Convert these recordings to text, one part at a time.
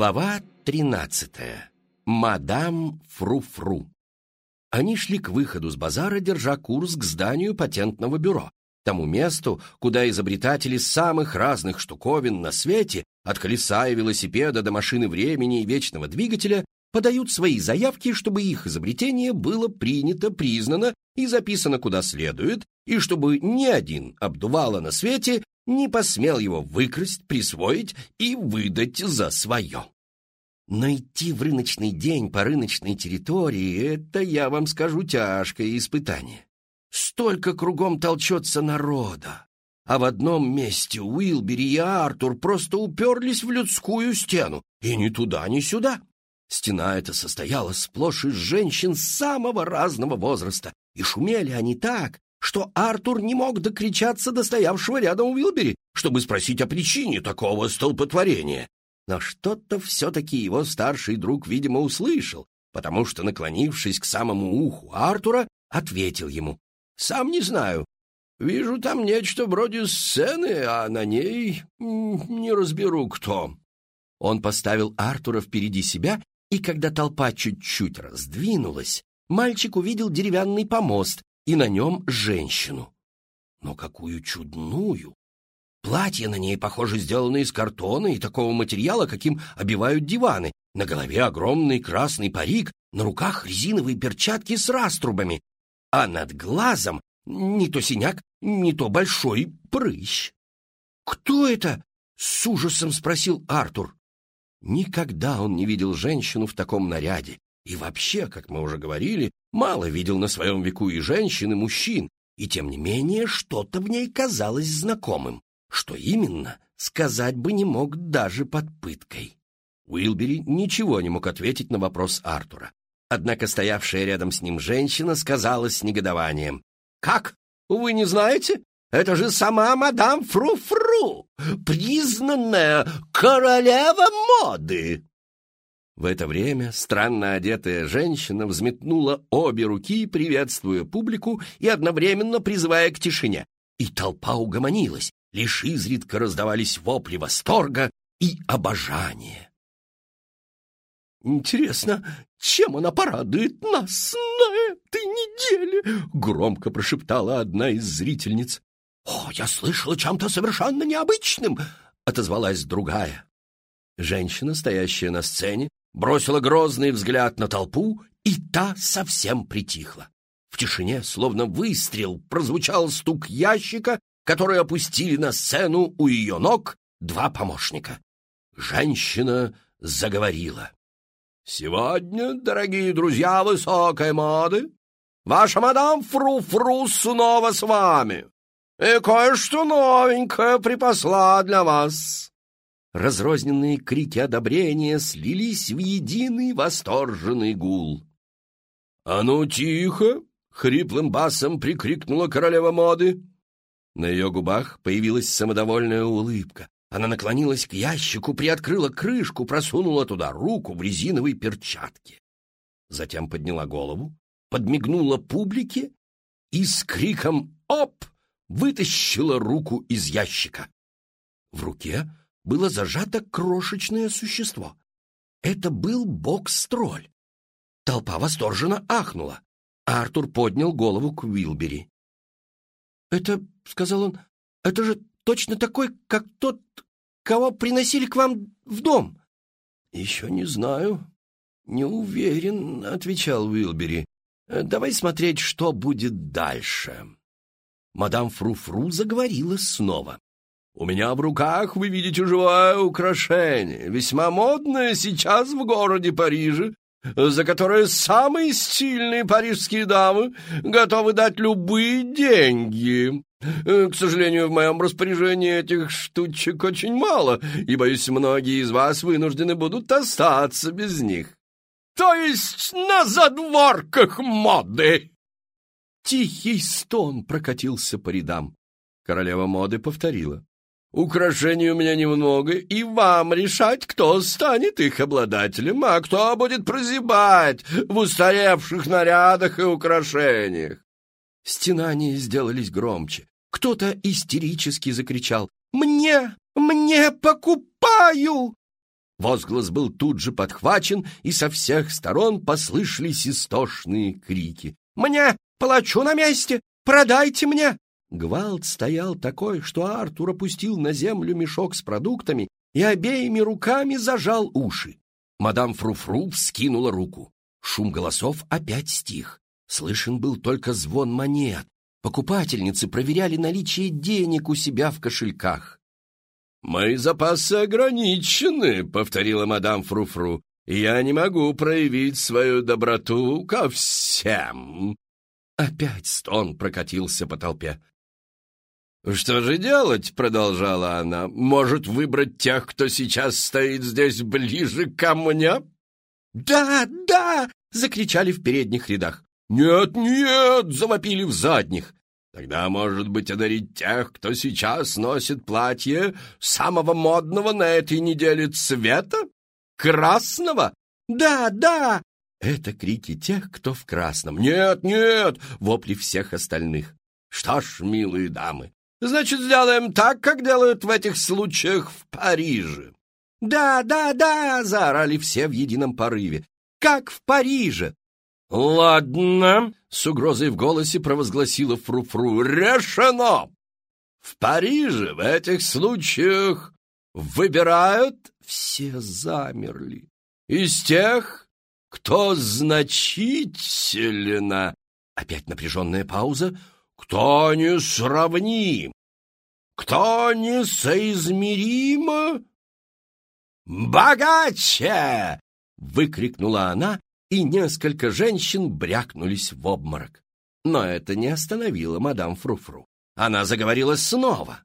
Глава тринадцатая. Мадам Фру-Фру. Они шли к выходу с базара, держа курс к зданию патентного бюро, тому месту, куда изобретатели самых разных штуковин на свете, от колеса и велосипеда до машины времени и вечного двигателя, подают свои заявки, чтобы их изобретение было принято, признано и записано куда следует, и чтобы ни один обдувало на свете не посмел его выкрасть, присвоить и выдать за свое. Но идти в рыночный день по рыночной территории — это, я вам скажу, тяжкое испытание. Столько кругом толчется народа. А в одном месте Уилбери и Артур просто уперлись в людскую стену, и ни туда, ни сюда. Стена эта состояла сплошь из женщин самого разного возраста, и шумели они так, что Артур не мог докричаться до стоявшего рядом Уилбери, чтобы спросить о причине такого столпотворения. Но что-то все-таки его старший друг, видимо, услышал, потому что, наклонившись к самому уху Артура, ответил ему. «Сам не знаю. Вижу там нечто вроде сцены, а на ней не разберу кто». Он поставил Артура впереди себя, и когда толпа чуть-чуть раздвинулась, мальчик увидел деревянный помост, и на нем женщину. Но какую чудную! Платье на ней, похоже, сделано из картона и такого материала, каким обивают диваны. На голове огромный красный парик, на руках резиновые перчатки с раструбами, а над глазом не то синяк, не то большой прыщ. «Кто это?» — с ужасом спросил Артур. Никогда он не видел женщину в таком наряде, и вообще, как мы уже говорили, мало видел на своем веку и женщин, и мужчин, и тем не менее что-то в ней казалось знакомым. Что именно, сказать бы не мог даже под пыткой. Уилбери ничего не мог ответить на вопрос Артура. Однако стоявшая рядом с ним женщина сказала с негодованием. «Как? Вы не знаете? Это же сама мадам Фру-Фру, признанная королева моды!» В это время странно одетая женщина взметнула обе руки, приветствуя публику и одновременно призывая к тишине. И толпа угомонилась, лишь изредка раздавались вопли восторга и обожания. «Интересно, чем она порадует нас на этой неделе?» — громко прошептала одна из зрительниц. «О, я слышала чем-то совершенно необычным!» — отозвалась другая. Женщина, стоящая на сцене, бросила грозный взгляд на толпу, и та совсем притихла. В тишине, словно выстрел, прозвучал стук ящика, который опустили на сцену у ее ног два помощника. Женщина заговорила. «Сегодня, дорогие друзья высокой моды, ваша мадам Фру-Фру снова с вами, и кое-что новенькое припасла для вас. Разрозненные крики одобрения слились в единый восторженный гул. «А ну, тихо!» — хриплым басом прикрикнула королева моды. На ее губах появилась самодовольная улыбка. Она наклонилась к ящику, приоткрыла крышку, просунула туда руку в резиновой перчатке. Затем подняла голову, подмигнула публике и с криком «Оп!» вытащила руку из ящика. В руке было зажато крошечное существо. Это был бокс-тролль. Толпа восторженно ахнула. Артур поднял голову к Уилбери. «Это, — сказал он, — это же точно такой, как тот, кого приносили к вам в дом». «Еще не знаю. Не уверен», — отвечал Уилбери. «Давай смотреть, что будет дальше». Мадам Фру-Фру заговорила снова. У меня в руках вы видите живое украшение, весьма модное сейчас в городе Париже, за которое самые стильные парижские дамы готовы дать любые деньги. К сожалению, в моем распоряжении этих штучек очень мало, и, боюсь, многие из вас вынуждены будут остаться без них. То есть на задворках моды!» Тихий стон прокатился по рядам. Королева моды повторила. Украшений у меня немного, и вам решать, кто станет их обладателем, а кто будет прозябать в устаревших нарядах и украшениях. Стенания сделались громче. Кто-то истерически закричал «Мне! Мне покупаю!» Возглас был тут же подхвачен, и со всех сторон послышались истошные крики. «Мне! Палачу на месте! Продайте мне!» Гвалт стоял такой, что Артур опустил на землю мешок с продуктами и обеими руками зажал уши. Мадам Фруфру вскинула руку. Шум голосов опять стих. Слышен был только звон монет. Покупательницы проверяли наличие денег у себя в кошельках. «Мои запасы ограничены», — повторила мадам Фруфру. «Я не могу проявить свою доброту ко всем». Опять стон прокатился по толпе. «Что же делать?» — продолжала она. «Может, выбрать тех, кто сейчас стоит здесь ближе ко мне?» «Да, да!» — закричали в передних рядах. «Нет, нет!» — завопили в задних. «Тогда, может быть, одарить тех, кто сейчас носит платье самого модного на этой неделе цвета? Красного?» «Да, да!» Это крики тех, кто в красном. «Нет, нет!» — вопли всех остальных. «Что ж, милые дамы, Значит, сделаем так, как делают в этих случаях в Париже. Да, да, да, заорали все в едином порыве. Как в Париже. Ладно, с угрозой в голосе провозгласила Фруфру. -фру. Решено. В Париже в этих случаях выбирают все замерли. Из тех, кто значительно... Опять напряженная пауза кто не сравним, кто несоизмеримо богаче!» — выкрикнула она, и несколько женщин брякнулись в обморок. Но это не остановило мадам Фруфру. Она заговорила снова.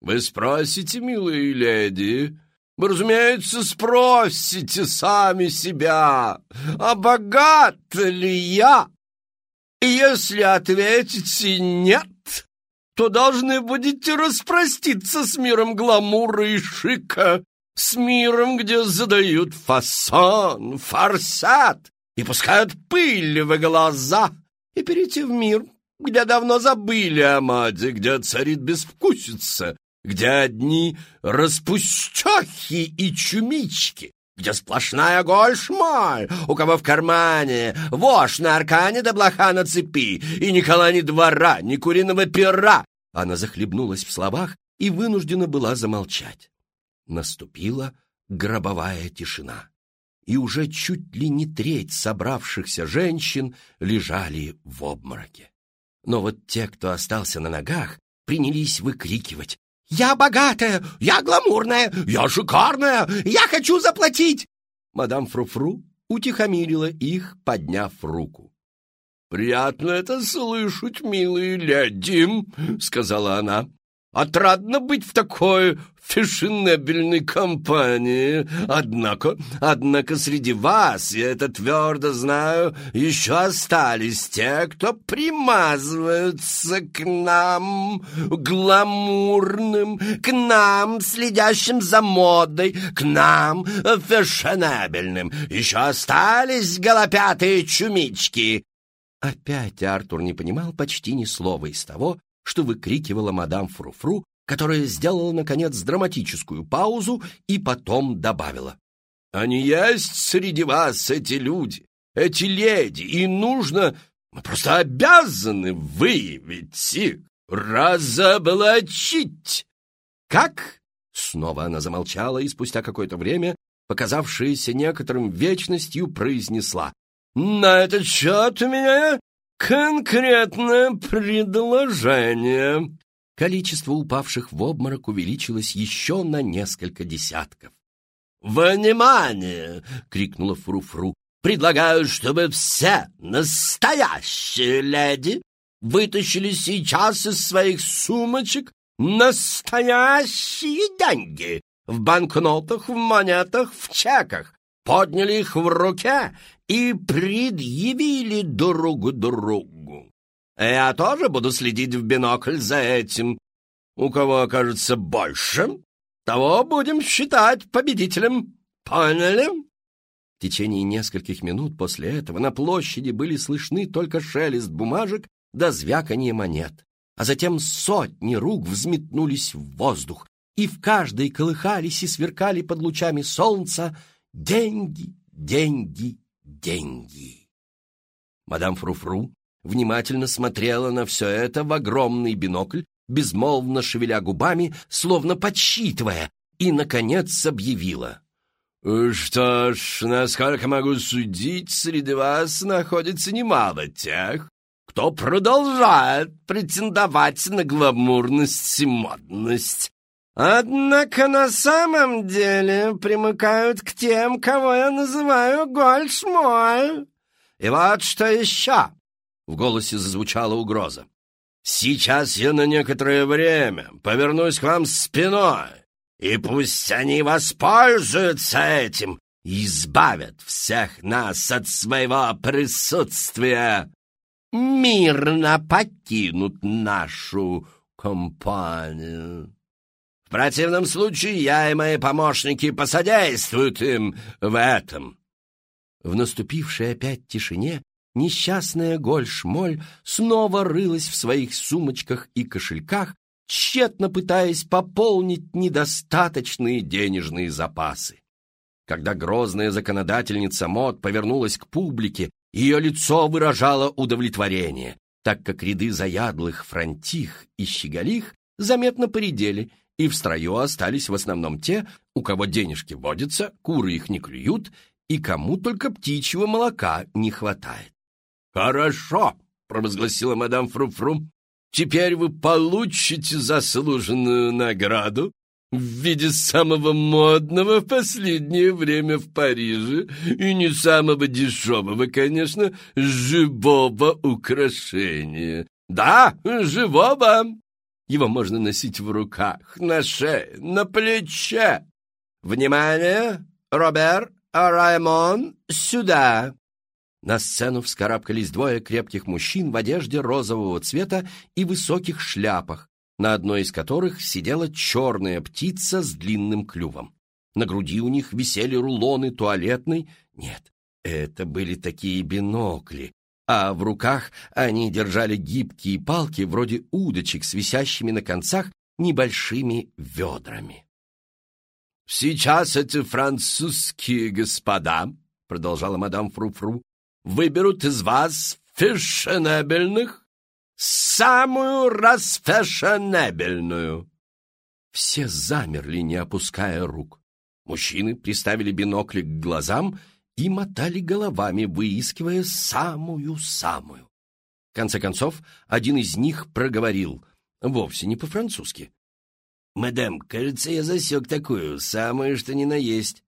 «Вы спросите, милые леди, вы, разумеется, спросите сами себя, а богат ли я?» Если ответите «нет», то должны будете распроститься с миром гламура и шика, с миром, где задают фасон, форсат и пускают пыль в глаза, и перейти в мир, где давно забыли о маде, где царит безвкусица, где одни распустехи и чумички, где сплошная гольшмаль, у кого в кармане вошь на аркане да блоха на цепи, и ни кола, ни двора, ни куриного пера. Она захлебнулась в словах и вынуждена была замолчать. Наступила гробовая тишина, и уже чуть ли не треть собравшихся женщин лежали в обмороке. Но вот те, кто остался на ногах, принялись выкрикивать «Я богатая! Я гламурная! Я шикарная! Я хочу заплатить!» Мадам Фруфру утихомирила их, подняв руку. «Приятно это слышать, милые леди», — сказала она. Отрадно быть в такой фешенебельной компании. Однако, однако среди вас, я это твердо знаю, еще остались те, кто примазываются к нам, гламурным, к нам, следящим за модой, к нам, фешенебельным. Еще остались голопятые чумички. Опять Артур не понимал почти ни слова из того, что выкрикивала мадам Фруфру, которая сделала, наконец, драматическую паузу и потом добавила. «Они есть среди вас, эти люди, эти леди, и нужно, мы просто обязаны выявить их, разоблачить!» «Как?» — снова она замолчала и спустя какое-то время, показавшееся некоторым вечностью, произнесла. «На этот счет у меня «Конкретное предложение!» Количество упавших в обморок увеличилось еще на несколько десятков. «Внимание!» — крикнула Фру-Фру. «Предлагаю, чтобы все настоящие леди вытащили сейчас из своих сумочек настоящие деньги в банкнотах, в монетах, в чеках, подняли их в руке и предъявили друг другу. Я тоже буду следить в бинокль за этим. У кого окажется больше, того будем считать победителем. Поняли? В течение нескольких минут после этого на площади были слышны только шелест бумажек да звяканье монет. А затем сотни рук взметнулись в воздух, и в каждой колыхались и сверкали под лучами солнца деньги, деньги, деньги. Мадам Фруфру внимательно смотрела на все это в огромный бинокль, безмолвно шевеля губами, словно подсчитывая, и, наконец, объявила. «Что ж, насколько могу судить, среди вас находится немало тех, кто продолжает претендовать на гламурность и модность. Однако на самом деле примыкают к тем, кого я называю гольшмоль. И вот что еще!» В голосе зазвучала угроза. «Сейчас я на некоторое время повернусь к вам спиной, и пусть они воспользуются этим и избавят всех нас от своего присутствия, мирно покинут нашу компанию. В противном случае я и мои помощники посодействуют им в этом». В наступившей опять тишине несчастная Голь-Шмоль снова рылась в своих сумочках и кошельках, тщетно пытаясь пополнить недостаточные денежные запасы. Когда грозная законодательница мод повернулась к публике, ее лицо выражало удовлетворение, так как ряды заядлых фронтих и щеголих заметно поредели, и в строю остались в основном те, у кого денежки водятся, куры их не клюют, и кому только птичьего молока не хватает. «Хорошо», — провозгласила мадам Фру-Фру, «теперь вы получите заслуженную награду в виде самого модного в последнее время в Париже и не самого дешевого, конечно, живого украшения. Да, живого. Его можно носить в руках, на шее, на плече. Внимание, Робер, Раймон, сюда. На сцену вскарабкались двое крепких мужчин в одежде розового цвета и высоких шляпах, на одной из которых сидела черная птица с длинным клювом. На груди у них висели рулоны туалетной. Нет, это были такие бинокли, а в руках они держали гибкие палки вроде удочек с висящими на концах небольшими ведрами. «Сейчас эти французские господа», — продолжала мадам Фру-Фру, «выберут из вас фешенебельных самую расфешенебельную». Все замерли, не опуская рук. Мужчины приставили бинокли к глазам и мотали головами, выискивая самую-самую. В конце концов, один из них проговорил, вовсе не по-французски. «Мадам, кажется, я засек такую, самую, что ни на есть».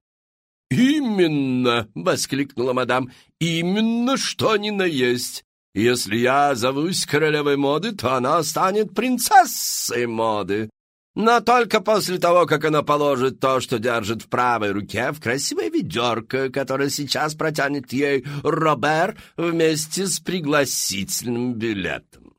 «Именно!» — воскликнула мадам. «Именно, что ни на есть. Если я зовусь королевой моды, то она станет принцессой моды но только после того, как она положит то, что держит в правой руке, в красивое ведерко, которое сейчас протянет ей Робер вместе с пригласительным билетом.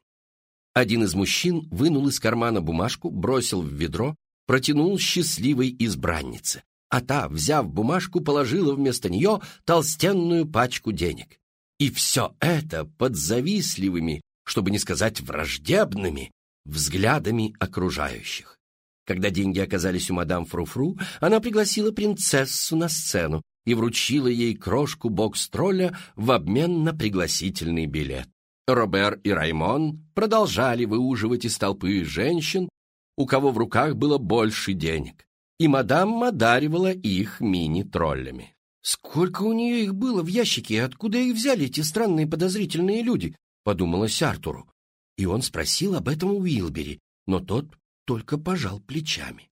Один из мужчин вынул из кармана бумажку, бросил в ведро, протянул счастливой избраннице, а та, взяв бумажку, положила вместо нее толстенную пачку денег. И все это под завистливыми, чтобы не сказать враждебными, взглядами окружающих. Когда деньги оказались у мадам Фруфру, -фру, она пригласила принцессу на сцену и вручила ей крошку бокс-тролля в обмен на пригласительный билет. Робер и Раймон продолжали выуживать из толпы женщин, у кого в руках было больше денег, и мадам одаривала их мини-троллями. «Сколько у нее их было в ящике, и откуда их взяли эти странные подозрительные люди?» — подумалось Артуру. И он спросил об этом у Уилбери, но тот только пожал плечами.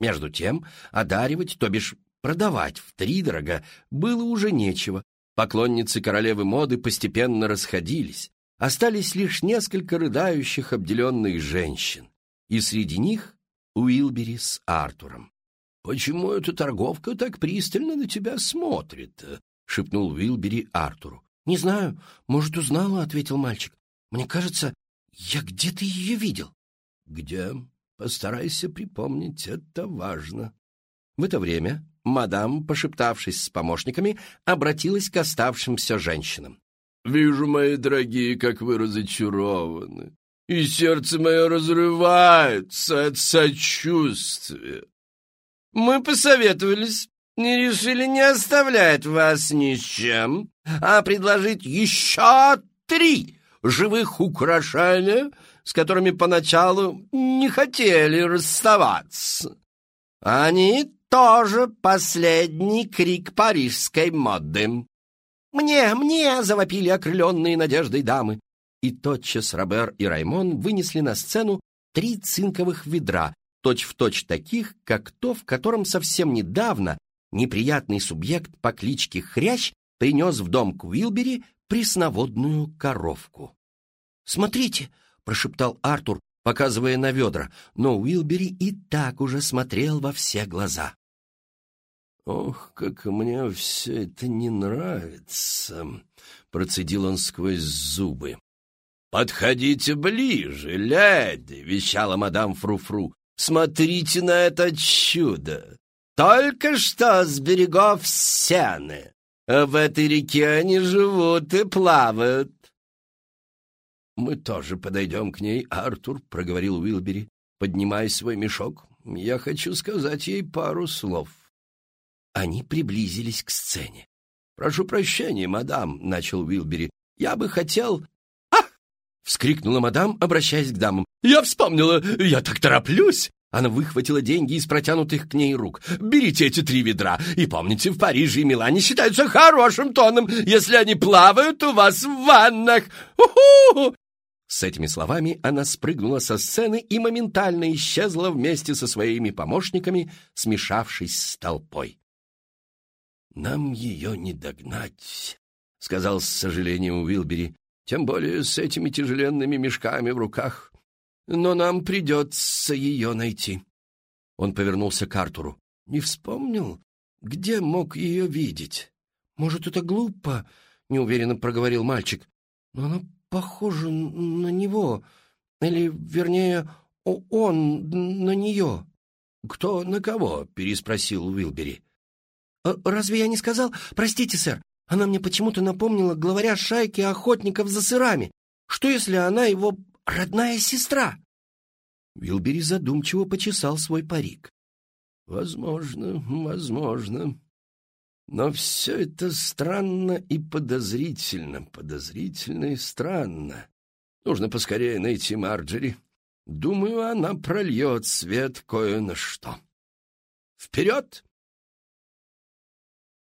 Между тем, одаривать, то бишь продавать втридорога, было уже нечего. Поклонницы королевы моды постепенно расходились. Остались лишь несколько рыдающих обделенных женщин. И среди них Уилбери с Артуром. «Почему эта торговка так пристально на тебя смотрит?» — шепнул Уилбери Артуру. «Не знаю. Может, узнала?» — ответил мальчик. «Мне кажется, я где-то ее видел». «Где?» Постарайся припомнить, это важно. В это время мадам, пошептавшись с помощниками, обратилась к оставшимся женщинам. «Вижу, мои дорогие, как вы разочарованы. и сердце мое разрывается от сочувствия. Мы посоветовались и решили не оставлять вас ни с чем, а предложить еще три живых украшения, с которыми поначалу не хотели расставаться. Они тоже последний крик парижской моды. «Мне, мне!» — завопили окрыленные надеждой дамы. И тотчас Робер и Раймон вынесли на сцену три цинковых ведра, точь-в-точь точь таких, как то, в котором совсем недавно неприятный субъект по кличке Хрящ принес в дом к Уилбери пресноводную коровку. «Смотрите!» — прошептал Артур, показывая на ведра, но Уилбери и так уже смотрел во все глаза. «Ох, как мне все это не нравится!» — процедил он сквозь зубы. «Подходите ближе, леди!» — вещала мадам Фруфру. -фру. «Смотрите на это чудо! Только что с берегов Сены. В этой реке они живут и плавают. «Мы тоже подойдем к ней, Артур», — проговорил Уилбери, поднимая свой мешок. «Я хочу сказать ей пару слов». Они приблизились к сцене. «Прошу прощения, мадам», — начал Уилбери. «Я бы хотел...» «Ах!» — вскрикнула мадам, обращаясь к дамам. «Я вспомнила! Я так тороплюсь!» Она выхватила деньги из протянутых к ней рук. «Берите эти три ведра, и помните, в Париже и Милане считаются хорошим тоном, если они плавают у вас в ваннах! У-ху! С этими словами она спрыгнула со сцены и моментально исчезла вместе со своими помощниками, смешавшись с толпой. «Нам ее не догнать», — сказал с сожалением Уилбери, «тем более с этими тяжеленными мешками в руках. Но нам придется ее найти». Он повернулся к Артуру. «Не вспомнил, где мог ее видеть?» «Может, это глупо?» — неуверенно проговорил мальчик. «Но она похожа на него, или, вернее, он на нее». «Кто на кого?» — переспросил Уилбери. «А «Разве я не сказал? Простите, сэр, она мне почему-то напомнила главаря шайки охотников за сырами. Что, если она его родная сестра?» Уилбери задумчиво почесал свой парик. «Возможно, возможно. Но все это странно и подозрительно, подозрительно и странно. Нужно поскорее найти Марджери. Думаю, она прольет свет кое на что. Вперед!